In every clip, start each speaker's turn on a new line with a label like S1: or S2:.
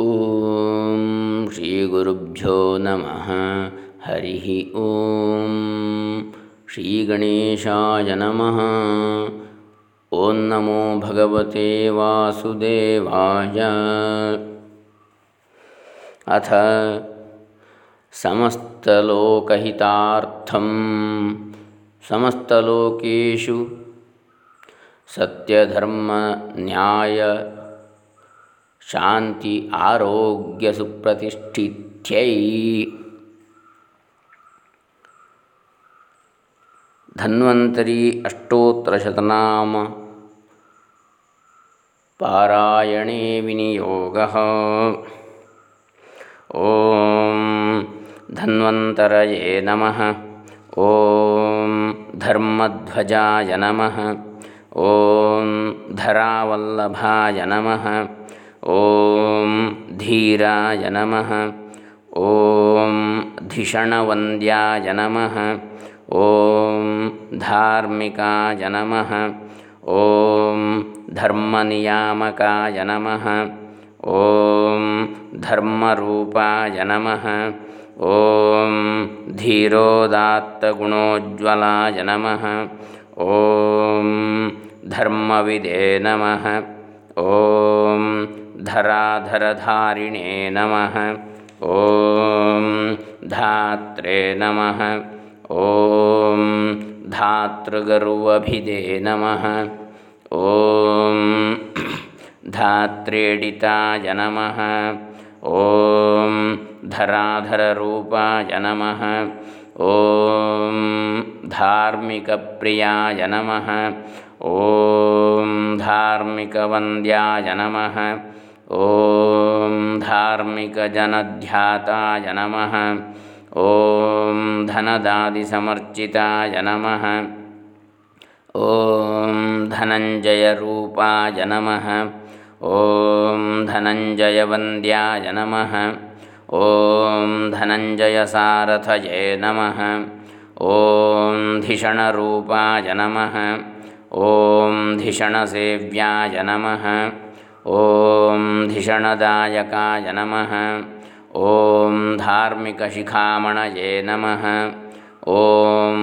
S1: ॐ श्रीगुरुभ्यो नमः। हरिः ॐ श्रीगणेशाय नमः। ॐ नमो भगवते वासुदेवाय। अथ समस्तलोकहितार्थं समस्तलोकेषु सत्यधर्मन्याय ಶಾಂತಿ ಆರೋಗ್ಯ ಸುಪ್ರತಿಷ್ಠಿತ್ಯೈ. ಧನ್ವಂತರಿ ಅಷ್ಟೋತ್ತರಶತನಾಮ ಪಾರಾಯಣೇ ವಿನಿಯೋಗ. ಓಂ ಧನ್ವಂತರಯೇ ನಮಃ. ಓಂ ಧರ್ಮಧ್ವಜಾಯ ನಮಃ. ಓಂ ಧರಾವಲ್ಲಭಾಯ ನಮಃ. ओम धीराय नमः। ॐ धिषणवन्द्याय नम। ॐ धाकाय नम। ॐ धर्मनियामकाय नमः। ॐ धर्मरूपाय नमः। ॐ धीरोदात्तगुणोज्ज्वलाय नमः। धर्म धर्मविदे नम। ॐ धराधरधारिणे नमः। ॐ धात्रे नमः। ॐ धातृगर्वभिदे नमः। ॐ धात्रेडिताय नमः। ॐ धराधररूपाय नमः। ॐ धार्मिकप्रियाय नमः। ॐ धार्मिकवन्द्याय नमः। ॐ धार्मिकजनध्याताय नमः। ॐ धनदादिसमर्चिताय नमः। ॐ धनञ्जयरूपाय नमः। ॐ धनञ्जयवन्द्याय नमः। ॐ धनञ्जयसारथये नमः। ॐ धिषणरूपाय नमः। ॐ धिषणसेव्याय नमः ॐ धिषणदायकाय नमः। ॐ धार्मिकशिखामणये नमः। ॐ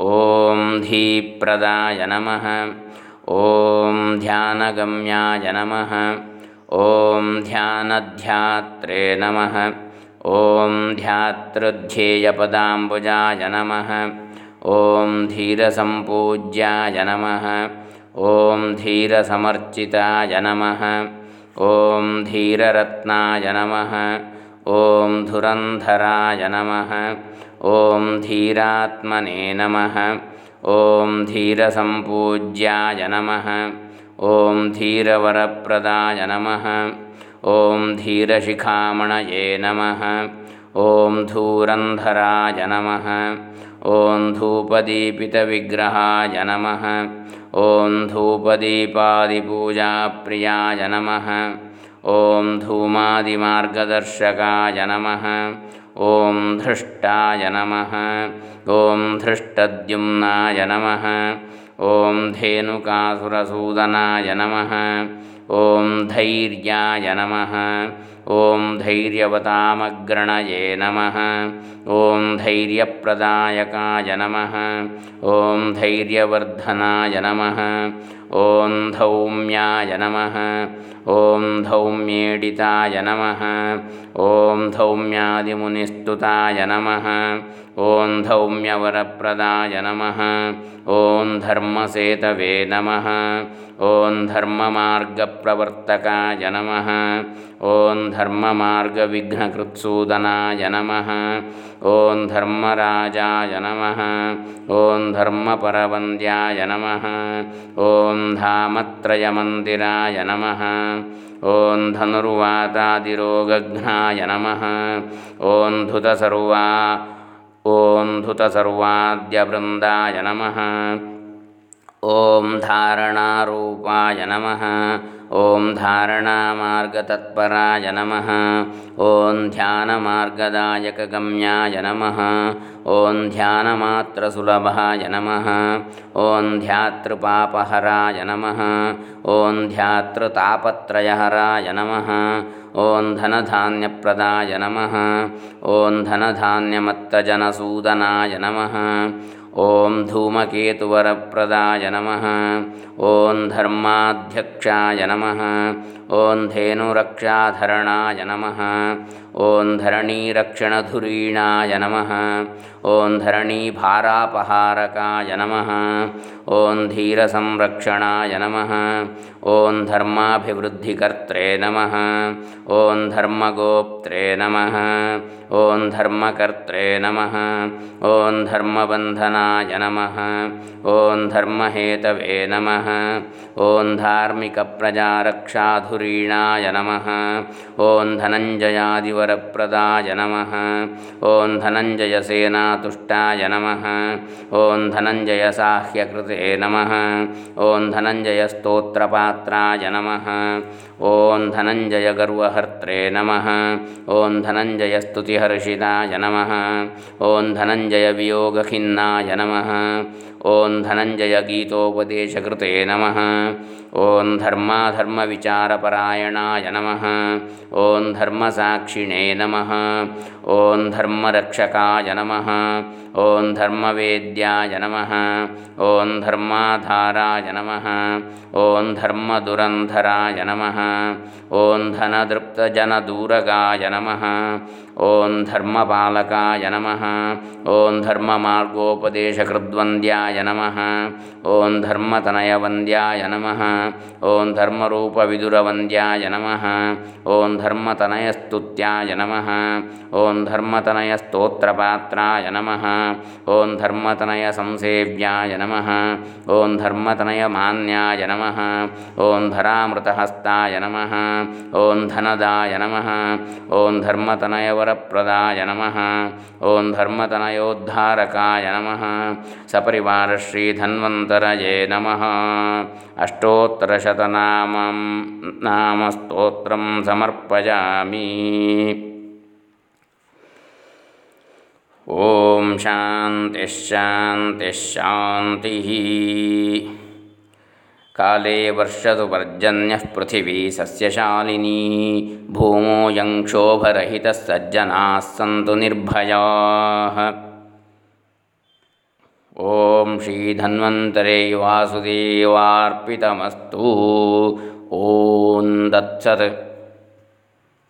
S1: ॐ धीप्रदाय नमः। ॐ ध्यानगम्याय नमः। ॐ ध्यानध्यात्रे नमः। ॐ ध्यातृध्येयपदाम्बुजाय नमः। ॐ धीरसम्पूज्याय नमः। ॐ धीरसमर्चिताय नमः। ॐ धीररत्नाय नमः। ॐ धुरन्धराय नमः। ॐ धीरात्मने नमः। ॐ धीरसम्पूज्याय नमः। ॐ धीरवरप्रदाय नमः। ॐ धीरशिखामणये नमः ॐ धूरन्धराय नमः। ॐ नमः। ॐ धूपदीपादिपूजाप्रियाय नमः। ॐ धूमादिमार्गदर्शकाय नमः। ॐ धृष्टाय नमः। ॐ धृष्टद्युम्नाय नमः। ॐ धेनुकासुरसूदनाय नमः। ॐ धैर्याय नमः। ॐ धैर्यवतामग्रणये नमः। ॐ धैर्यप्रदायकाय नमः। ॐ धैर्यवर्धनाय नमः। ॐ धौम्याय नमः। ॐ धौम्येडिताय नमः। ॐ धौम्यादिमुनिस्तुताय नमः। ॐ धौम्यवरप्रदाय नमः। ॐ धर्मसेतवे नमः। ॐ धर्ममार्गप्रवर्तकाय नमः। ॐ धर्ममार्गविघ्नकृत्सूदनाय नमः। ॐ धर्मराजाय नमः। ॐ धर्मपरवन्द्याय नमः। ॐ धामत्रयमन्दिराय नमः। ॐ धनुर्वातादिरोगघ्नाय नमः। ॐ धुतसर्वा ॐ धुतसर्वाद्यवृन्दाय नमः। ॐ धारणारूपाय नमः ॐ धारणामार्गतत्पराय नमः। ॐ ध्यानमार्गदायकगम्याय नमः। ॐ ध्यानमात्रसुलभाय नमः। ॐ ध्यातृपापहराय नमः। ॐ ध्यातृतापत्रयहराय नमः। ॐ धनधान्यप्रदाय नमः। ॐ धनधान्यमत्तजनसूदनाय नमः ॐ धूमकेतुवरप्रदाय नमः। ॐ धर्माध्यक्षाय नम। ॐ धेनुरक्षाधरणाय नमः। ॐ धरणीरक्षणधुरीणाय नमः। ॐ धरणीभारापहारकाय नमः। ॐ धीरसंरक्षणाय नमः। ॐ धर्माभिवृद्धिकर्त्रे नमः। ॐ धर्मगोप्त्रे नमः। ॐ धर्मकर्त्रे नमः। ॐ धर्मबन्धनाय नमः। ॐ धर्महेतवे नमः। ॐ धार्मिकप्रजारक्षाधुरीणाय नमः। ॐ धनञ्जयादिवरप्रदाय नमः। ॐ धनञ्जयसेनातुष्टाय नमः। ॐ धनञ्जयसाह्यकृते नमः। ॐ धनञ्जयस्तोत्रपात्राय नमः। ॐ धनञ्जयगर्वहर्त्रे नमः। ॐ धनञ्जयस्तुतिहर्षिताय नमः। ॐ धनञ्जयवियोगखिन्नाय नमः। ॐ धनञ्जयगीतोपदेशकृते नमः। ॐ धर्माधर्मविचारपरायणाय नमः। ॐ धर्मसाक्षिणे नमः। ॐ धर्मरक्षकाय नमः। ॐ धर्मवेद्याय नमः। ॐ धर्माधाराय नमः। ॐ धर्मदुरन्धराय नमः। ॐ धनदृप्तजनदूरगाय नमः। ॐ धर्मपालकाय नमः ॐ धर्ममार्गोपदेशकृद्वन्द्याय नमः ॐ धर्मतनयवन्द्याय नमः ॐ धर्मरूपविदुरवन्द्याय नमः ॐ धर्मतनयस्तुत्याय नमः ॐ धर्मतनयस्तोत्रपात्राय नमः ॐ धर्मतनयसंसेव्याय नमः ॐ धर्मतनयमान्याय नमः ॐ धरामृतहस्ताय नमः ॐ धनदाय नमः ॐ धर्मतनयवरप्रदाय नमः। ॐ धर्मतनयोद्धारकाय नमः। सपरिवारश्रीधन्वन्तरये नमः। अष्टोत्तरशतनामं नामस्तोत्रं समर्पयामि। ॐ शान्तिश्शान्तिश्शान्तिः काले वर्षतु पर्जन्यः पृथिवी सस्यशालिनी भूमो यं क्षोभरहितः सज्जनाः सन्तु निर्भयाः। ॐ श्रीधन्वन्तरे वासुदेवार्पितमस्तु। ॐ दत्सत्